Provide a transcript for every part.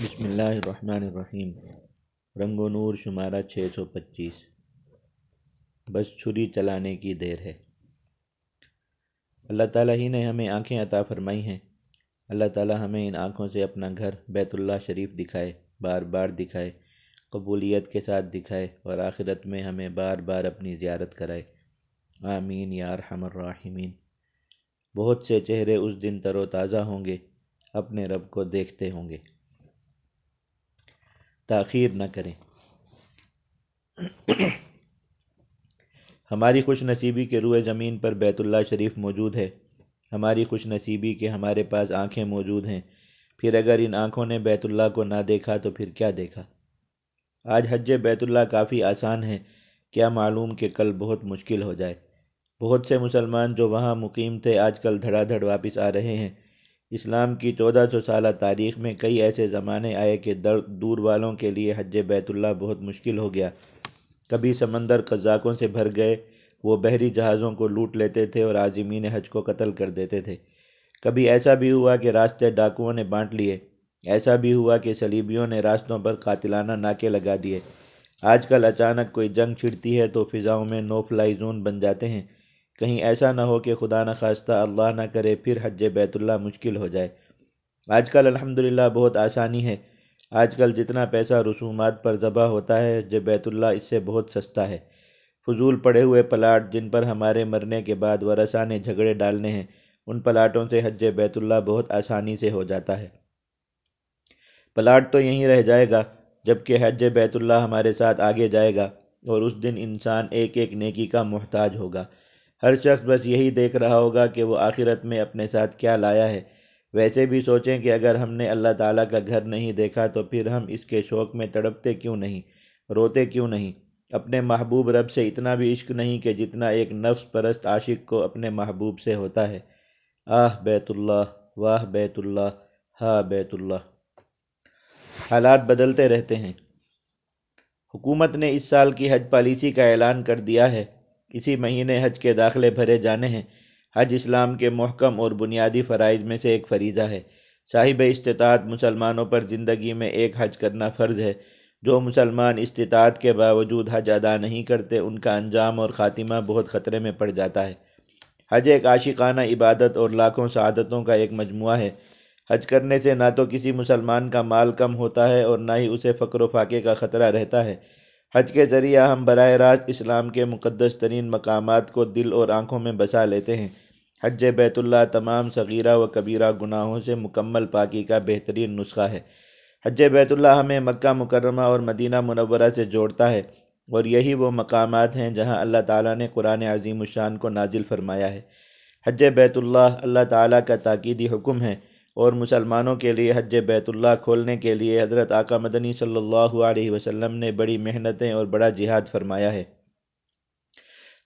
بسم اللہ الرحمن الرحیم۔ رنگ و نور شمارہ چھ سو پچیس۔ بس چھری چلانے کی دیر ہے۔ اللہ تعالیٰ ہی نے ہمیں آنکھیں عطا فرمائی ہیں۔ اللہ تعالیٰ ہمیں ان آنکھوں سے اپنا گھر بیت اللہ شریف دکھائے، بار بار دکھائے، قبولیت کے ساتھ دکھائے اور آخرت میں ہمیں بار بار اپنی زیارت کرائے۔ آمین یا ارحم الراحمین۔ بہت سے چہرے اس دن تر و تازہ ہوں گے، اپنے رب کو دیکھتے ہوں گے۔ تاخیر نہ کریں۔ ہماری خوش نصیبی کے روئے زمین پر بیت اللہ شریف موجود ہے۔ ہماری خوش نصیبی کے ہمارے پاس آنکھیں موجود ہیں۔ پھر اگر ان آنکھوں نے بیت اللہ کو نہ دیکھا تو پھر کیا دیکھا؟ آج حج بیت اللہ کافی آسان ہے۔ کیا معلوم کہ کل بہت مشکل ہو جائے۔ بہت سے مسلمان جو وہاں مقیم تھے، آج کل دھڑا دھڑ واپس آ رہے ہیں۔ اسلام کی چودہ سو سالہ تاریخ میں کئی ایسے زمانے آئے کہ دور والوں کے لیے حج بیت اللہ بہت مشکل ہو گیا۔ کبھی سمندر قزاقوں سے بھر گئے، وہ بحری جہازوں کو لوٹ لیتے تھے اور عازمین حج کو قتل کر دیتے تھے۔ کبھی ایسا بھی ہوا کہ راستے ڈاکوؤں نے بانٹ لیے، ایسا بھی ہوا کہ سلیبیوں نے راستوں پر قاتلانہ ناکے لگا دیے۔ آج کل اچانک کوئی جنگ چھڑتی ہے تو فضاؤں میں نو فلائی زون بن جاتے ہیں۔ کہیں ایسا نہ ہو کہ خدا نخواستہ اللہ نہ کرے، پھر حج بیت اللہ مشکل ہو جائے۔ آج کل الحمدللہ بہت آسانی ہے۔ آج کل جتنا پیسہ رسومات پر ذبح ہوتا ہے حج بیت اللہ اس سے بہت سستا ہے۔ فضول پڑے ہوئے پلاٹ جن پر ہمارے مرنے کے بعد ورثہ نے جھگڑے ڈالنے ہیں، ان پلاٹوں سے حج بیت اللہ بہت آسانی سے ہو جاتا ہے۔ پلاٹ تو یہیں رہ جائے گا، جبکہ حج بیت اللہ ہمارے ساتھ آگے جائے گا اور اس دن انسان ایک ایک نیکی کا محتاج ہوگا۔ ہر شخص بس یہی دیکھ رہا ہوگا کہ وہ آخرت میں اپنے ساتھ کیا لایا ہے۔ ویسے بھی سوچیں کہ اگر ہم نے اللہ تعالیٰ کا گھر نہیں دیکھا تو پھر ہم اس کے شوق میں تڑپتے کیوں نہیں؟ روتے کیوں نہیں؟ اپنے محبوب رب سے اتنا بھی عشق نہیں کہ جتنا ایک نفس پرست عاشق کو اپنے محبوب سے ہوتا ہے۔ آہ، بیت اللہ، واہ، بیت اللہ، ہا، بیت اللہ۔ حالات بدلتے رہتے ہیں۔ حکومت نے اس سال کی حج پالیسی کا اعلان کر دیا ہے۔ اسی مہینے حج کے داخلے بھرے جانے ہیں۔ حج اسلام کے محکم اور بنیادی فرائض میں سے ایک فریضہ ہے۔ صاحب استطاعت مسلمانوں پر زندگی میں ایک حج کرنا فرض ہے۔ جو مسلمان استطاعت کے باوجود حج ادا نہیں کرتے، ان کا انجام اور خاتمہ بہت خطرے میں پڑ جاتا ہے۔ حج ایک عاشقانہ عبادت اور لاکھوں سعادتوں کا ایک مجموعہ ہے۔ حج کرنے سے نہ تو کسی مسلمان کا مال کم ہوتا ہے اور نہ ہی اسے فقر و فاقے کا خطرہ رہتا ہے۔ حج کے ذریعہ ہم براہ راست اسلام کے مقدس ترین مقامات کو دل اور آنکھوں میں بسا لیتے ہیں۔ حج بیت اللہ تمام صغیرہ و کبیرہ گناہوں سے مکمل پاکی کا بہترین نسخہ ہے۔ حج بیت اللہ ہمیں مکہ مکرمہ اور مدینہ منورہ سے جوڑتا ہے اور یہی وہ مقامات ہیں جہاں اللہ تعالیٰ نے قرآن عظیم الشان کو نازل فرمایا ہے۔ حج بیت اللہ اللہ تعالیٰ کا تاکیدی حکم ہے۔ اور مسلمانوں کے لیے حج بیت اللہ کھولنے کے لیے حضرت آقا مدنی صلی اللہ علیہ وسلم نے بڑی محنتیں اور بڑا جہاد فرمایا ہے۔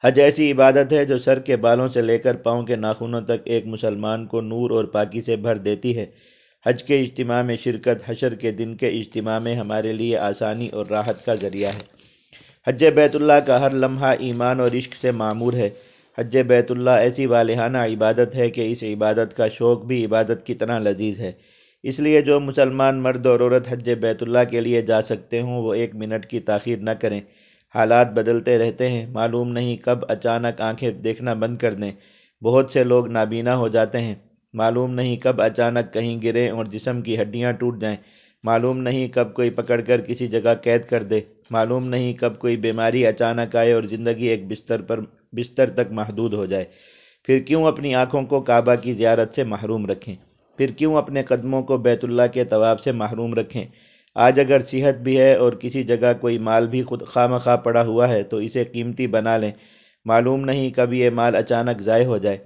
حج ایسی عبادت ہے جو سر کے بالوں سے لے کر پاؤں کے ناخنوں تک ایک مسلمان کو نور اور پاکی سے بھر دیتی ہے۔ حج کے اجتماع میں شرکت، حشر کے دن کے اجتماع میں ہمارے لیے آسانی اور راحت کا ذریعہ ہے۔ حج بیت اللہ کا ہر لمحہ ایمان اور عشق سے معمور ہے۔ حج بیت اللہ ایسی والہانہ عبادت ہے کہ اس عبادت کا شوق بھی عبادت کی طرح لذیذ ہے۔ اس لیے جو مسلمان مرد اور عورت حج بیت اللہ کے لیے جا سکتے ہوں، وہ ایک منٹ کی تاخیر نہ کریں۔ حالات بدلتے رہتے ہیں۔ معلوم نہیں کب اچانک آنکھیں دیکھنا بند کر دیں۔ بہت سے لوگ نابینا ہو جاتے ہیں۔ معلوم نہیں کب اچانک کہیں گریں اور جسم کی ہڈیاں ٹوٹ جائیں۔ معلوم نہیں کب کوئی پکڑ کر کسی جگہ قید کر دے۔ معلوم نہیں کب کوئی بیماری اچانک آئے اور زندگی ایک بستر پر بستر تک محدود ہو جائے۔ پھر کیوں اپنی آنکھوں کو کعبہ کی زیارت سے محروم رکھیں؟ پھر کیوں اپنے قدموں کو بیت اللہ کے طواب سے محروم رکھیں؟ آج اگر صحت بھی ہے اور کسی جگہ کوئی مال بھی خود خواہ مخواہ پڑا ہوا ہے تو اسے قیمتی بنا لیں۔ معلوم نہیں کب یہ مال اچانک ضائع ہو جائے۔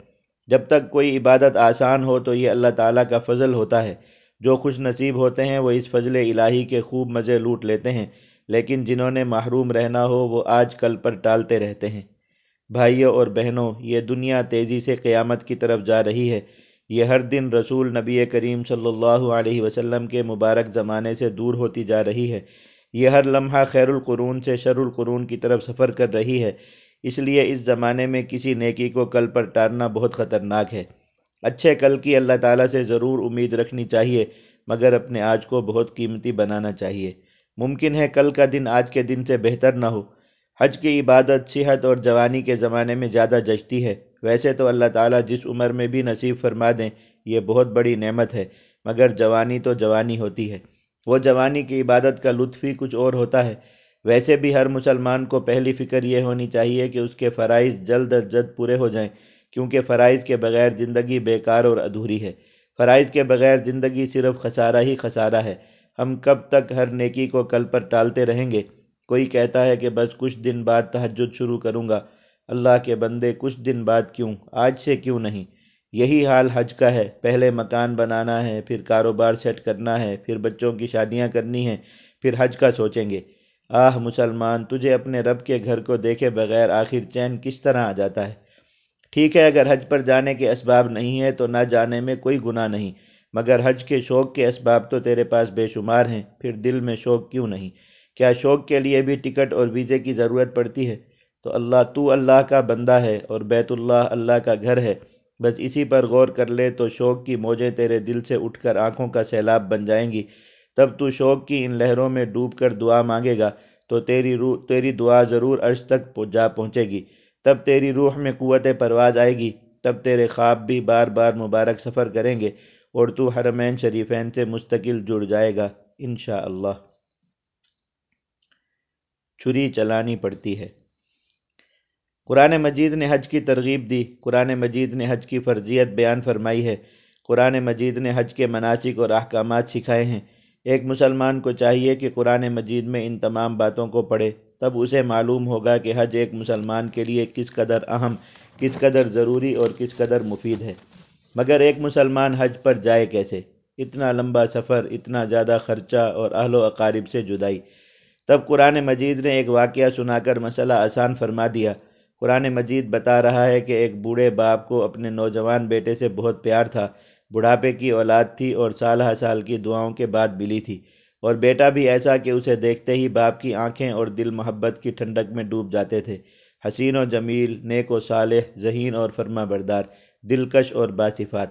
جب تک کوئی عبادت آسان ہو تو یہ اللہ تعالیٰ کا فضل ہوتا ہے۔ جو خوش نصیب ہوتے ہیں وہ اس فضل الہی کے خوب مزے لوٹ لیتے ہیں، لیکن جنہوں نے محروم رہنا ہو وہ آج کل پر ٹالتے رہتے ہیں۔ بھائیوں اور بہنوں، یہ دنیا تیزی سے قیامت کی طرف جا رہی ہے۔ یہ ہر دن رسول نبی کریم صلی اللہ علیہ وسلم کے مبارک زمانے سے دور ہوتی جا رہی ہے۔ یہ ہر لمحہ خیر القرون سے شر القرون کی طرف سفر کر رہی ہے۔ اس لیے اس زمانے میں کسی نیکی کو کل پر ٹارنا بہت خطرناک ہے۔ اچھے کل کی اللہ تعالیٰ سے ضرور امید رکھنی چاہیے، مگر اپنے آج کو بہت قیمتی بنانا چاہیے۔ ممکن ہے کل کا دن آج کے دن سے بہتر نہ ہو۔ حج کی عبادت، صحت اور جوانی کے زمانے میں زیادہ جچتی ہے۔ ویسے تو اللہ تعالیٰ جس عمر میں بھی نصیب فرما دیں، یہ بہت بڑی نعمت ہے، مگر جوانی تو جوانی ہوتی ہے۔ وہ جوانی کی عبادت کا لطف ہی کچھ اور ہوتا ہے۔ ویسے بھی ہر مسلمان کو پہلی فکر یہ ہونی چاہیے کہ اس کے فرائض جلد از جلد پورے ہو جائیں، کیونکہ فرائض کے بغیر زندگی بیکار اور ادھوری ہے۔ فرائض کے بغیر زندگی صرف خسارہ ہی خسارہ ہے۔ ہم کب تک ہر نیکی کو کل پر ٹالتے رہیں گے؟ کوئی کہتا ہے کہ بس کچھ دن بعد تہجد شروع کروں گا۔ اللہ کے بندے کچھ دن بعد کیوں؟ آج سے کیوں نہیں؟ یہی حال حج کا ہے۔ پہلے مکان بنانا ہے، پھر کاروبار سیٹ کرنا ہے، پھر بچوں کی شادیاں کرنی ہیں، پھر حج کا سوچیں گے۔ آہ مسلمان، تجھے اپنے رب کے گھر کو دیکھے بغیر آخر چین کس طرح آ جاتا ہے؟ ٹھیک ہے، اگر حج پر جانے کے اسباب نہیں ہے تو نہ جانے میں کوئی گناہ نہیں۔ مگر حج کے شوق کے اسباب تو تیرے پاس بے شمار ہیں، پھر دل میں شوق کیوں نہیں؟ کیا شوق کے لیے بھی ٹکٹ اور ویزے کی ضرورت پڑتی ہے؟ تو اللہ تو اللہ کا بندہ ہے اور بیت اللہ اللہ کا گھر ہے۔ بس اسی پر غور کر لے تو شوق کی موجیں تیرے دل سے اٹھ کر آنکھوں کا سیلاب بن جائیں گی۔ تب تو شوق کی ان لہروں میں ڈوب کر دعا مانگے گا۔ تو تیری روح، تیری دعا ضرور عرش تک جا پہنچے گی۔ تب تیری روح میں قوت پرواز آئے گی۔ تب تیرے خواب بھی بار بار مبارک سفر کریں گے اور تو حرمین شریفین سے مستقل جڑ جائے گا۔ انشاءاللہ۔ چھری چلانی پڑتی ہے۔ قرآن مجید نے حج کی ترغیب دی۔ قرآن مجید نے حج کی فرضیت بیان فرمائی ہے۔ قرآن مجید نے حج کے مناسک اور احکامات سکھائے ہیں۔ ایک مسلمان کو چاہیے کہ قرآن مجید میں ان تمام باتوں کو پڑھے۔ تب اسے معلوم ہوگا کہ حج ایک مسلمان کے لیے کس قدر اہم، کس قدر ضروری اور کس قدر مفید ہے۔ مگر ایک مسلمان حج پر جائے کیسے؟ اتنا لمبا سفر، اتنا زیادہ خرچہ اور اہل و اقارب سے جدائی۔ تب قرآن مجید نے ایک واقعہ سنا کر مسئلہ آسان فرما دیا۔ قرآن مجید بتا رہا ہے کہ ایک بوڑھے باپ کو اپنے نوجوان بیٹے سے بہت پیار تھا۔ بڑھاپے کی اولاد تھی اور سالہ سال کی دعاؤں کے بعد بلی تھی۔ اور بیٹا بھی ایسا کہ اسے دیکھتے ہی باپ کی آنکھیں اور دل محبت کی ٹھنڈک میں ڈوب جاتے تھے۔ حسین و جمیل، نیک و صالح، ذہین اور فرما بردار، دلکش اور باصفات۔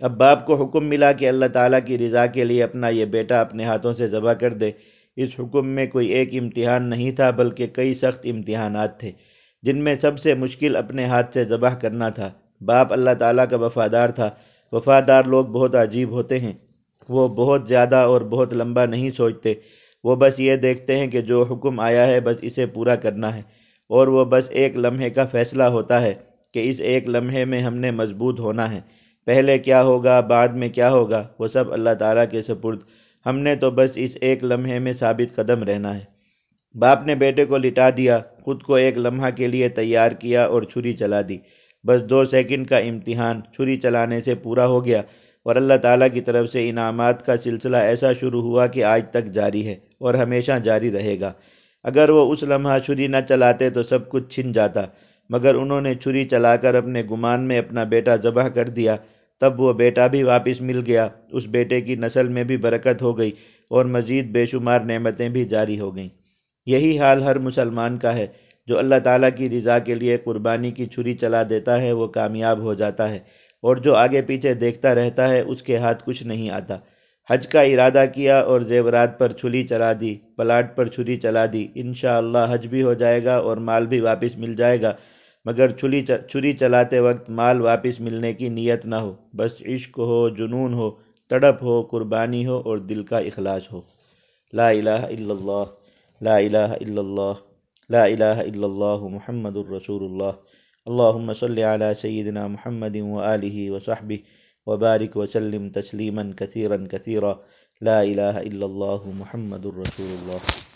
اب باپ کو حکم ملا کہ اللہ تعالیٰ کی رضا کے لیے اپنا یہ بیٹا اپنے ہاتھوں سے ذبح کر دے۔ اس حکم میں کوئی ایک امتحان نہیں تھا، بلکہ کئی سخت امتحانات تھے، جن میں سب سے مشکل اپنے ہاتھ سے ذبح کرنا تھا۔ باپ اللہ تعالیٰ کا وفادار تھا۔ وفادار لوگ بہت عجیب ہوتے ہیں۔ وہ بہت زیادہ اور بہت لمبا نہیں سوچتے۔ وہ بس یہ دیکھتے ہیں کہ جو حکم آیا ہے، بس اسے پورا کرنا ہے۔ اور وہ بس ایک لمحے کا فیصلہ ہوتا ہے کہ اس ایک لمحے میں ہم نے مضبوط ہونا ہے۔ پہلے کیا ہوگا، بعد میں کیا ہوگا، وہ سب اللہ تعالیٰ کے سپرد ہم نے تو بس اس ایک لمحے میں ثابت قدم رہنا ہے۔ باپ نے بیٹے کو لٹا دیا، خود کو ایک لمحہ کے لیے تیار کیا اور چھری چلا دی۔ بس دو سیکنڈ کا امتحان، چھری چلانے سے پورا ہو گیا اور اللہ تعالیٰ کی طرف سے انعامات کا سلسلہ ایسا شروع ہوا کہ آج تک جاری ہے اور ہمیشہ جاری رہے گا۔ اگر وہ اس لمحہ چھری نہ چلاتے تو سب کچھ چھن جاتا، مگر انہوں نے چھری چلا کر اپنے گمان میں اپنا بیٹا ذبح کر دیا۔ تب وہ بیٹا بھی واپس مل گیا۔ اس بیٹے کی نسل میں بھی برکت ہو گئی اور مزید بے شمار نعمتیں بھی جاری ہو گئیں۔ یہی حال ہر مسلمان کا ہے۔ جو اللہ تعالیٰ کی رضا کے لیے قربانی کی چھری چلا دیتا ہے، وہ کامیاب ہو جاتا ہے۔ اور جو آگے پیچھے دیکھتا رہتا ہے، اس کے ہاتھ کچھ نہیں آتا۔ حج کا ارادہ کیا اور زیورات پر چھری چلا دی، پلاٹ پر چھری چلا دی۔ انشاءاللہ حج بھی ہو جائے گا اور مال بھی واپس مل جائے گا۔ مگر چھری چھری چلاتے وقت مال واپس ملنے کی نیت نہ ہو۔ بس عشق ہو، جنون ہو، تڑپ ہو، قربانی ہو اور دل کا اخلاص ہو۔ لا الہ الا اللہ، لا الہ الا اللہ، لا الہ الا اللہ محمد الرسول اللہ۔ اللہم صلی علی سیدنا محمد وآلہ وصحبہ وبارک وسلم تسلیما کثیرا کثیرا۔ لا الہ الا اللہ محمد الرسول اللہ۔